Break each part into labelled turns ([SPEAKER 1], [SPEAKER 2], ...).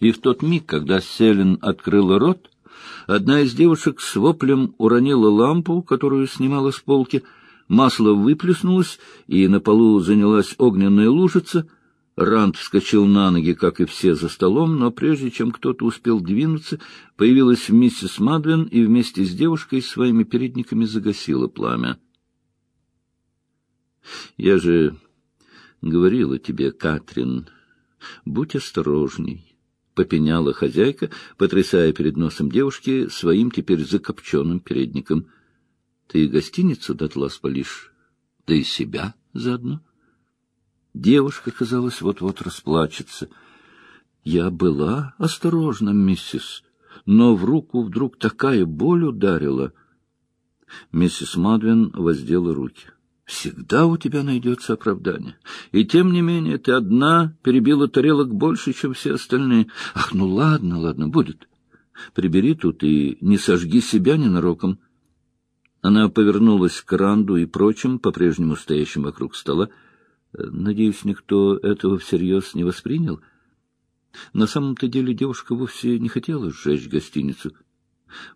[SPEAKER 1] И в тот миг, когда Селин открыла рот, одна из девушек с воплем уронила лампу, которую снимала с полки, масло выплеснулось, и на полу занялась огненная лужица. Ранд вскочил на ноги, как и все за столом, но прежде чем кто-то успел двинуться, появилась миссис Мадвин и вместе с девушкой своими передниками загасила пламя. — Я же говорила тебе, Катрин, будь осторожней, — попеняла хозяйка, потрясая перед носом девушки своим теперь закопченным передником. — Ты гостиницу дотла спалишь, да и себя заодно. Девушка, казалось, вот-вот расплачется. — Я была осторожна, миссис, но в руку вдруг такая боль ударила. Миссис Мадвин воздела руки. Всегда у тебя найдется оправдание. И тем не менее ты одна перебила тарелок больше, чем все остальные. Ах, ну ладно, ладно, будет. Прибери тут и не сожги себя ненароком. Она повернулась к Ранду и прочим, по-прежнему стоящим вокруг стола. Надеюсь, никто этого всерьез не воспринял. На самом-то деле девушка вовсе не хотела сжечь гостиницу.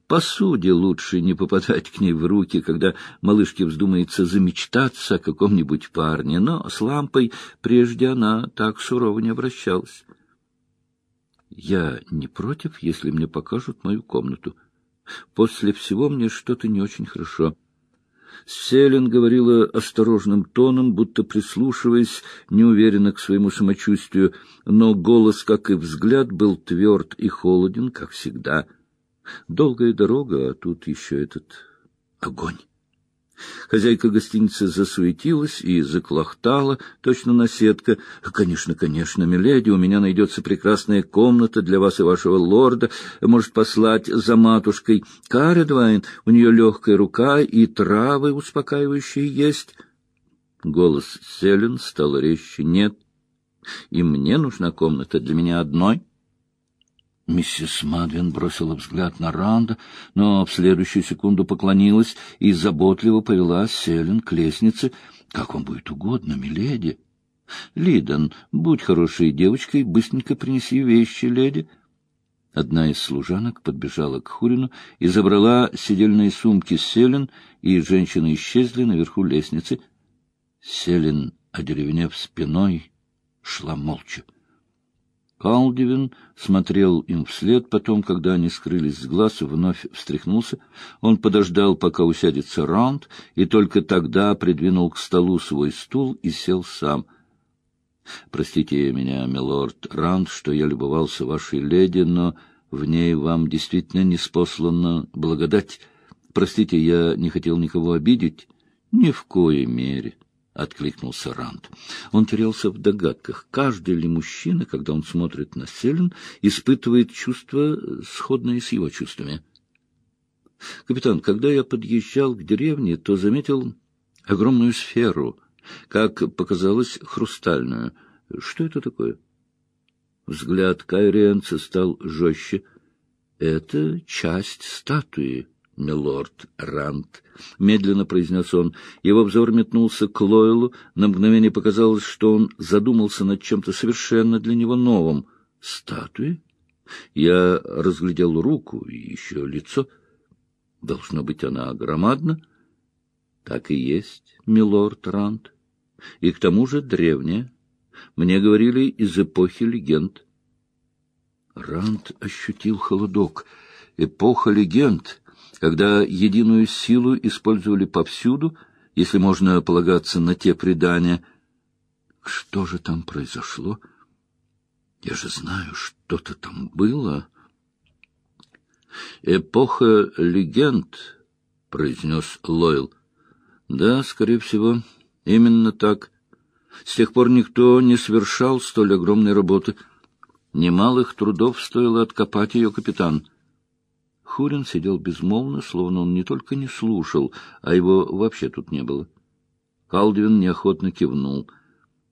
[SPEAKER 1] Посуде лучше не попадать к ней в руки, когда малышке вздумается замечтаться о каком-нибудь парне, но с лампой прежде она так сурово не обращалась. Я не против, если мне покажут мою комнату. После всего мне что-то не очень хорошо. Селин говорила осторожным тоном, будто прислушиваясь, неуверенно к своему самочувствию, но голос, как и взгляд, был тверд и холоден, как всегда — Долгая дорога, а тут еще этот огонь. Хозяйка гостиницы засуетилась и заклохтала, точно наседка. — Конечно, конечно, миледи, у меня найдется прекрасная комната для вас и вашего лорда. Может послать за матушкой Каредвайн, у нее легкая рука и травы успокаивающие есть. Голос Селен стал резче. — Нет, и мне нужна комната для меня одной. — Миссис Мадвин бросила взгляд на Ранда, но в следующую секунду поклонилась и заботливо повела Селен к лестнице. — Как вам будет угодно, миледи. — Лидон, будь хорошей девочкой, быстренько принеси вещи, леди. Одна из служанок подбежала к Хурину и забрала сидельные сумки Селен, и женщины исчезли наверху лестницы. Селен, одеревенев спиной, шла молча. Калдивин смотрел им вслед, потом, когда они скрылись с глаз, вновь встряхнулся. Он подождал, пока усядется Раунд, и только тогда придвинул к столу свой стул и сел сам. — Простите меня, милорд Раунд, что я любовался вашей леди, но в ней вам действительно не спослана благодать. Простите, я не хотел никого обидеть. Ни в коей мере. — откликнулся Ранд. Он терялся в догадках, каждый ли мужчина, когда он смотрит на Селен, испытывает чувства, сходные с его чувствами. «Капитан, когда я подъезжал к деревне, то заметил огромную сферу, как показалось, хрустальную. Что это такое?» Взгляд Кайриенца стал жестче. «Это часть статуи», милорд Рант, — медленно произнес он. Его взор метнулся к Лойлу. На мгновение показалось, что он задумался над чем-то совершенно для него новым. Статуи? Я разглядел руку и еще лицо. Должно быть, она громадна. Так и есть, милорд Рант. И к тому же древняя. Мне говорили из эпохи легенд. Рант ощутил холодок. Эпоха легенд когда единую силу использовали повсюду, если можно полагаться на те предания. Что же там произошло? Я же знаю, что-то там было. Эпоха легенд, — произнес Лойл. Да, скорее всего, именно так. С тех пор никто не совершал столь огромной работы. Немалых трудов стоило откопать ее капитан — Хурин сидел безмолвно, словно он не только не слушал, а его вообще тут не было. Калдвин неохотно кивнул.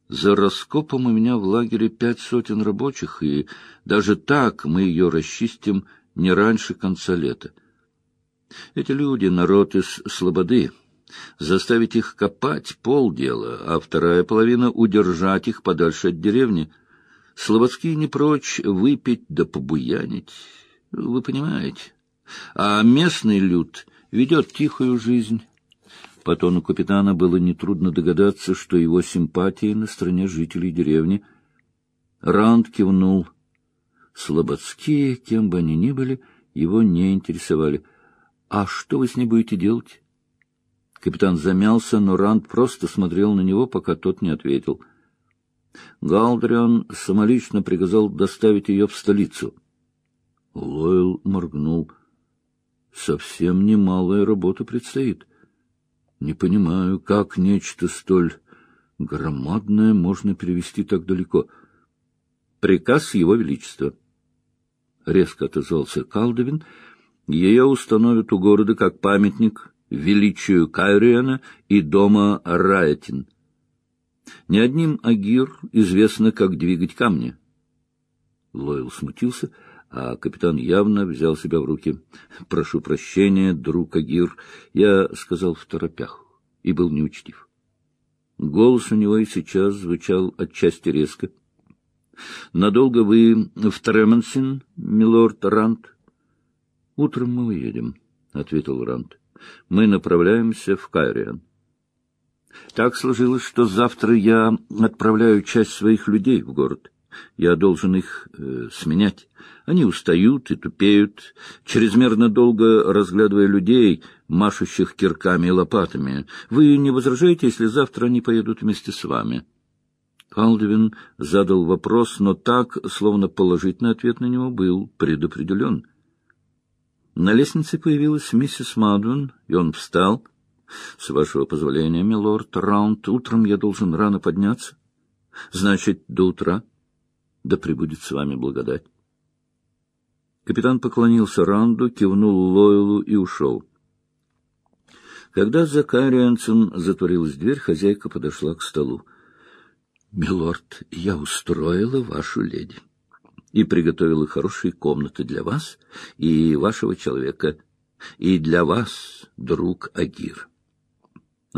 [SPEAKER 1] «За раскопом у меня в лагере пять сотен рабочих, и даже так мы ее расчистим не раньше конца лета. Эти люди — народ из слободы. Заставить их копать — полдела, а вторая половина — удержать их подальше от деревни. Слободские не прочь выпить да побуянить, вы понимаете. А местный люд ведет тихую жизнь. По тону капитана было нетрудно догадаться, что его симпатии на стороне жителей деревни. Ранд кивнул. Слободские, кем бы они ни были, его не интересовали. — А что вы с ней будете делать? Капитан замялся, но Ранд просто смотрел на него, пока тот не ответил. Галдриан самолично приказал доставить ее в столицу. Лойл моргнул. Совсем немалая работа предстоит. Не понимаю, как нечто столь громадное можно перевести так далеко. Приказ Его Величества. Резко отозвался Калдовин. Ее установят у города как памятник величию Кайриана и дома Раятин. Не одним Агир известно, как двигать камни. Лойл смутился, а капитан явно взял себя в руки. — Прошу прощения, друг Агир, я сказал в торопях и был неучтив. Голос у него и сейчас звучал отчасти резко. — Надолго вы в Тременсин, милорд Рант? — Утром мы уедем, — ответил Рант. — Мы направляемся в Кайриан. Так сложилось, что завтра я отправляю часть своих людей в город. Я должен их э, сменять. Они устают и тупеют, чрезмерно долго разглядывая людей, машущих кирками и лопатами. Вы не возражаете, если завтра они поедут вместе с вами?» Калдвин задал вопрос, но так, словно положительный ответ на него был предопределен. На лестнице появилась миссис Мадвин, и он встал —— С вашего позволения, милорд Раунд, утром я должен рано подняться. — Значит, до утра. Да пребудет с вами благодать. Капитан поклонился Ранду, кивнул Лойлу и ушел. Когда за Карианцем затворилась дверь, хозяйка подошла к столу. — Милорд, я устроила вашу леди и приготовила хорошие комнаты для вас и вашего человека, и для вас, друг Агир.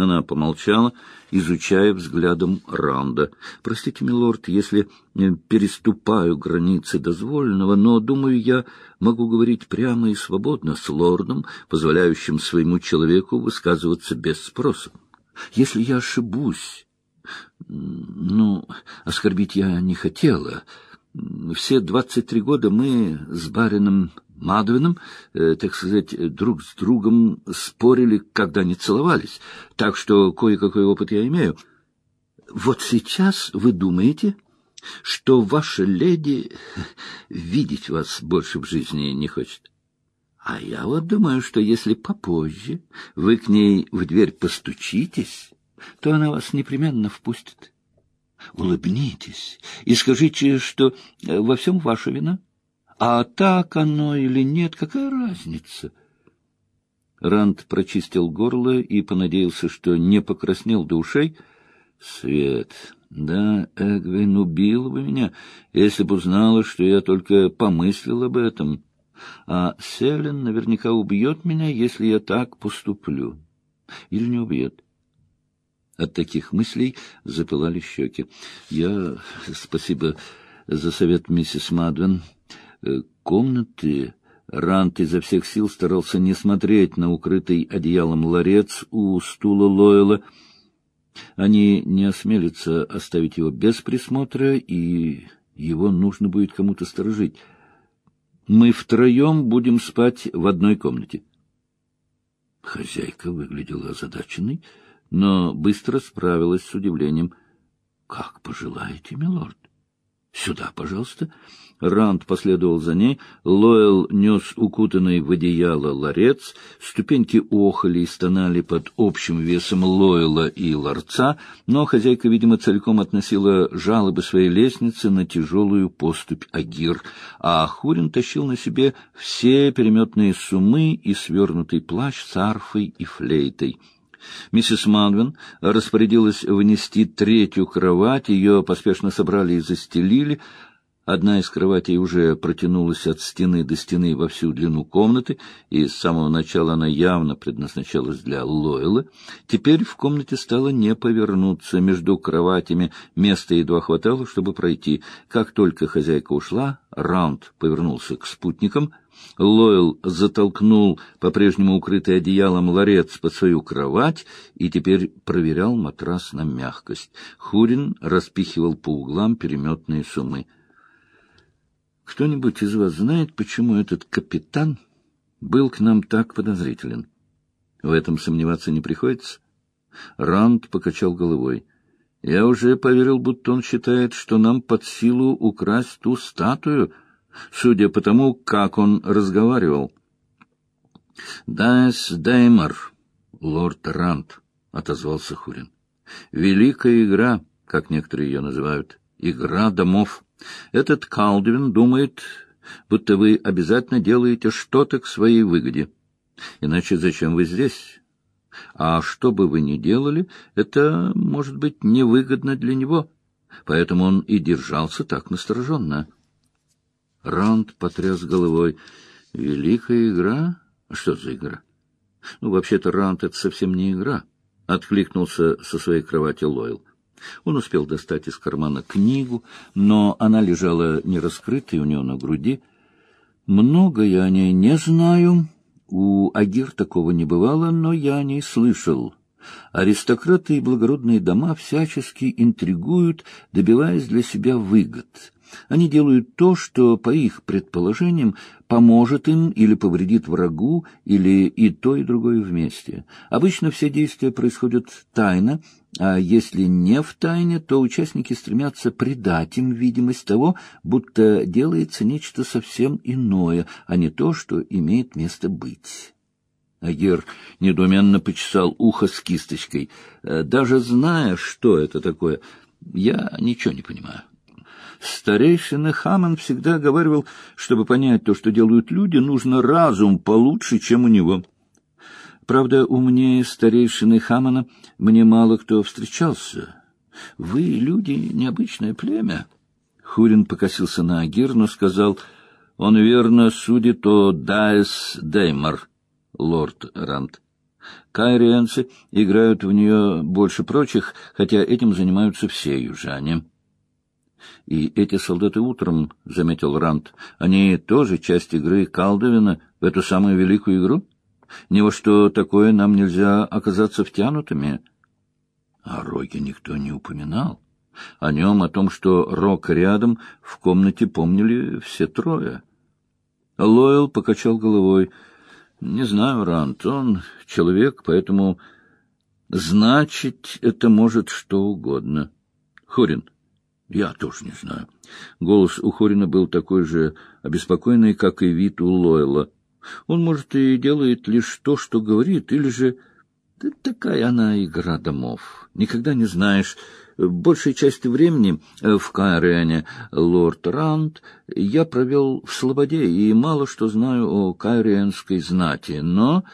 [SPEAKER 1] Она помолчала, изучая взглядом Ранда. — Простите, милорд, если э, переступаю границы дозволенного, но, думаю, я могу говорить прямо и свободно с лордом, позволяющим своему человеку высказываться без спроса. Если я ошибусь... Ну, оскорбить я не хотела. Все двадцать три года мы с барином Мадвином, э, так сказать, друг с другом спорили, когда не целовались, так что кое-какой опыт я имею. Вот сейчас вы думаете, что ваша леди видеть вас больше в жизни не хочет? А я вот думаю, что если попозже вы к ней в дверь постучитесь, то она вас непременно впустит. Улыбнитесь и скажите, что во всем ваша вина. А так оно или нет, какая разница? Ранд прочистил горло и понадеялся, что не покраснел до ушей. Свет, да, Эгвин убила бы меня, если бы узнала, что я только помыслил об этом. А Селен наверняка убьет меня, если я так поступлю. Или не убьет. От таких мыслей запылали щеки. Я... Спасибо за совет, миссис Мадвин. Э, комнаты Рант изо всех сил старался не смотреть на укрытый одеялом ларец у стула Лойла. Они не осмелятся оставить его без присмотра, и его нужно будет кому-то сторожить. Мы втроем будем спать в одной комнате. Хозяйка выглядела озадаченной, но быстро справилась с удивлением. — Как пожелаете, милорд. Сюда, пожалуйста. Ранд последовал за ней. Лоэл нес укутанный в одеяло ларец. Ступеньки охали и стонали под общим весом Лоэла и ларца, но хозяйка, видимо, целиком относила жалобы своей лестницы на тяжелую поступь Агир, а Хурин тащил на себе все переметные сумы и свернутый плащ с арфой и флейтой. Миссис Манвин распорядилась внести третью кровать, ее поспешно собрали и застелили, Одна из кроватей уже протянулась от стены до стены во всю длину комнаты, и с самого начала она явно предназначалась для Лойла. Теперь в комнате стало не повернуться. Между кроватями места едва хватало, чтобы пройти. Как только хозяйка ушла, Раунд повернулся к спутникам. Лойл затолкнул по-прежнему укрытый одеялом ларец под свою кровать и теперь проверял матрас на мягкость. Хурин распихивал по углам переметные суммы. Кто-нибудь из вас знает, почему этот капитан был к нам так подозрителен? В этом сомневаться не приходится. Ранд покачал головой. Я уже поверил, будто он считает, что нам под силу украсть ту статую, судя по тому, как он разговаривал. «Дайс Даймар, лорд Ранд», — отозвался Хурин. «Великая игра, как некоторые ее называют, игра домов». Этот Калдвин думает, будто вы обязательно делаете что-то к своей выгоде. Иначе зачем вы здесь? А что бы вы ни делали, это, может быть, невыгодно для него. Поэтому он и держался так настороженно. Ранд потряс головой. «Великая игра? Что за игра?» «Ну, вообще-то, Ранд — это совсем не игра», — откликнулся со своей кровати Лойл. Он успел достать из кармана книгу, но она лежала нераскрытой у него на груди. «Много я о ней не знаю. У Агир такого не бывало, но я о ней слышал». Аристократы и благородные дома всячески интригуют, добиваясь для себя выгод. Они делают то, что, по их предположениям, поможет им или повредит врагу, или и то, и другое вместе. Обычно все действия происходят тайно, а если не в тайне, то участники стремятся придать им видимость того, будто делается нечто совсем иное, а не то, что имеет место быть. Агир недоуменно почесал ухо с кисточкой. Даже зная, что это такое, я ничего не понимаю. Старейшина Хаман всегда говорил, чтобы понять то, что делают люди, нужно разум получше, чем у него. Правда, умнее старейшины Хамана мне мало кто встречался. Вы, люди, необычное племя. Хурин покосился на Агир, но сказал, он верно судит о Дайс Деймар, лорд Рант. Кайриенцы играют в нее больше прочих, хотя этим занимаются все южане. И эти солдаты утром, — заметил Рант, — они тоже часть игры Калдовина в эту самую великую игру? Ни во что такое нам нельзя оказаться втянутыми. О Роге никто не упоминал. О нем, о том, что Рок рядом, в комнате помнили все трое. Лойл покачал головой. — Не знаю, Рант, он человек, поэтому... Значит, это может что угодно. Хурин, я тоже не знаю. Голос у Хорина был такой же обеспокоенный, как и вид у Лойла. Он, может, и делает лишь то, что говорит, или же... Да такая она игра домов. Никогда не знаешь. Большей части времени в Кайрене лорд Ранд я провел в Слободе и мало что знаю о кайриенской знати, но...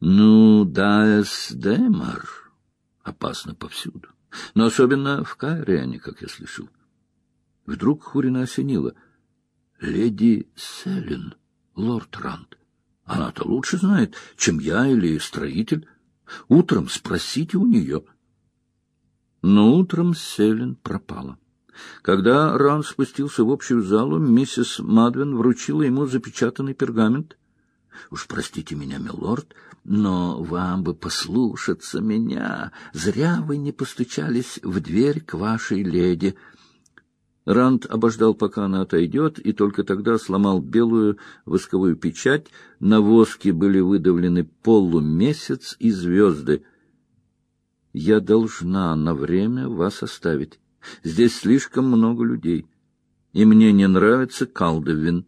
[SPEAKER 1] Ну, Дайс Демар опасно повсюду но особенно в Кайрене, как я слышал. Вдруг Хурина осенила. Леди Селин, лорд Ранд. Она-то лучше знает, чем я или строитель. Утром спросите у нее. Но утром Селин пропала. Когда Ранд спустился в общую залу, миссис Мадвин вручила ему запечатанный пергамент. Уж простите меня, милорд, но вам бы послушаться меня. Зря вы не постучались в дверь к вашей леди. Ранд обождал, пока она отойдет, и только тогда сломал белую восковую печать. На воске были выдавлены полумесяц и звезды. «Я должна на время вас оставить. Здесь слишком много людей, и мне не нравится Калдовин.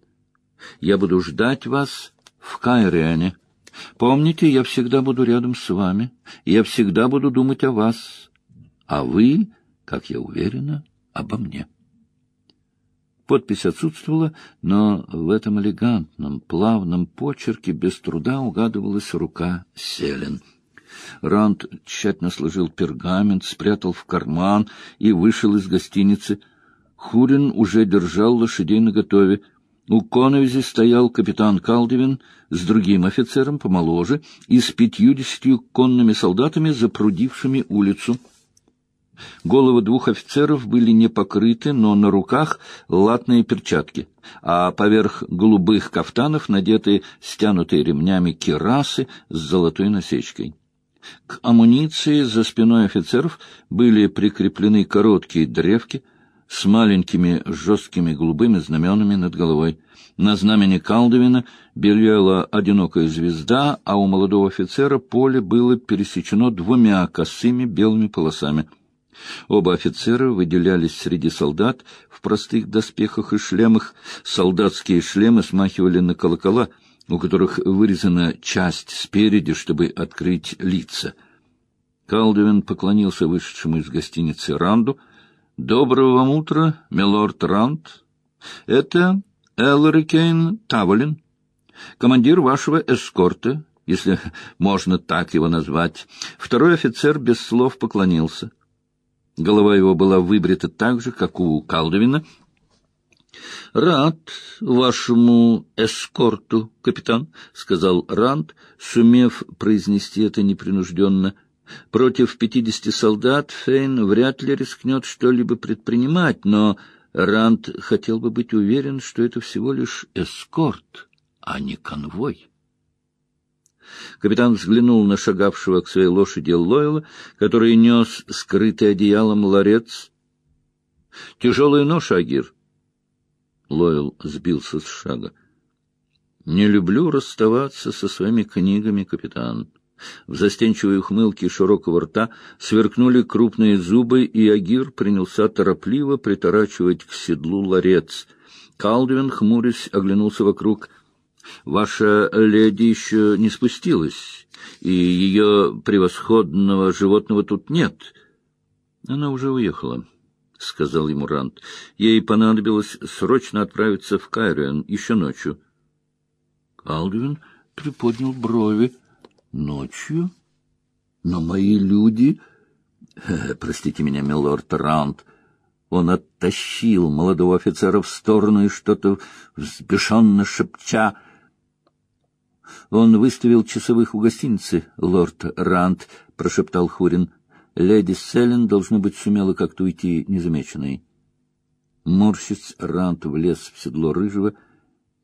[SPEAKER 1] Я буду ждать вас в Кайриане. Помните, я всегда буду рядом с вами, я всегда буду думать о вас, а вы, как я уверена, обо мне. Подпись отсутствовала, но в этом элегантном, плавном почерке без труда угадывалась рука Селен. Ранд тщательно сложил пергамент, спрятал в карман и вышел из гостиницы. Хурин уже держал лошадей наготове. У коновизи стоял капитан Калдевин с другим офицером помоложе и с пятьюдесятью конными солдатами, запрудившими улицу. Головы двух офицеров были не покрыты, но на руках латные перчатки, а поверх голубых кафтанов надеты стянутые ремнями кирасы с золотой насечкой. К амуниции за спиной офицеров были прикреплены короткие древки с маленькими жесткими голубыми знаменами над головой. На знамени Калдовина белела одинокая звезда, а у молодого офицера поле было пересечено двумя косыми белыми полосами — Оба офицера выделялись среди солдат в простых доспехах и шлемах. Солдатские шлемы смахивали на колокола, у которых вырезана часть спереди, чтобы открыть лица. Калдовин поклонился вышедшему из гостиницы Ранду. — Доброго вам утра, милорд Ранд. Это Элрикейн Таволин, командир вашего эскорта, если можно так его назвать. Второй офицер без слов поклонился. Голова его была выбрита так же, как у Калдовина. — Рад вашему эскорту, капитан, — сказал Ранд, сумев произнести это непринужденно. Против пятидесяти солдат Фейн вряд ли рискнет что-либо предпринимать, но Ранд хотел бы быть уверен, что это всего лишь эскорт, а не конвой. Капитан взглянул на шагавшего к своей лошади Лойла, который нес скрытый одеялом ларец. — Тяжелая ноша, Агир. Лойл сбился с шага. — Не люблю расставаться со своими книгами, капитан. В застенчивой ухмылке широкого рта сверкнули крупные зубы, и Агир принялся торопливо приторачивать к седлу ларец. Калдвин, хмурясь, оглянулся вокруг — Ваша леди еще не спустилась, и ее превосходного животного тут нет. Она уже уехала, — сказал ему Рант. Ей понадобилось срочно отправиться в Кайриан еще ночью. Алдвин приподнял брови. Ночью? Но мои люди... Простите меня, милорд Рант, он оттащил молодого офицера в сторону и что-то взбешенно шепча — Он выставил часовых у гостиницы, лорд Ранд, — прошептал Хурин. Леди Селлен, должно быть, сумела как-то уйти незамеченной. Морщиц Ранд влез в седло рыжего.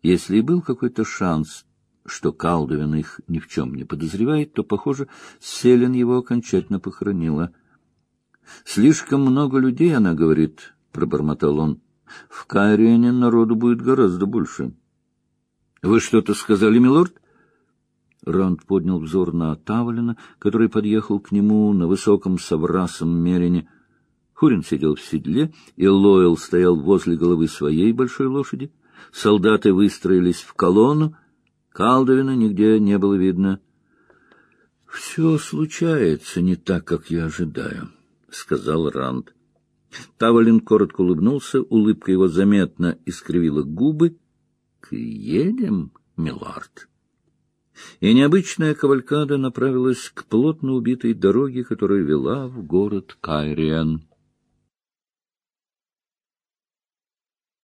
[SPEAKER 1] Если и был какой-то шанс, что Калдовин их ни в чем не подозревает, то, похоже, Селен его окончательно похоронила. — Слишком много людей, она говорит, — пробормотал он. — В Кайриене народу будет гораздо больше. — Вы что-то сказали, милорд? Ранд поднял взор на Тавлина, который подъехал к нему на высоком соврасом мерине. Хурин сидел в седле, и Лойл стоял возле головы своей большой лошади. Солдаты выстроились в колонну. Калдовина нигде не было видно. — Все случается не так, как я ожидаю, — сказал Ранд. Тавалин коротко улыбнулся, улыбка его заметно искривила губы. — Едем, милорд? — и необычная кавалькада направилась к плотно убитой дороге, которая вела в город Кайриан.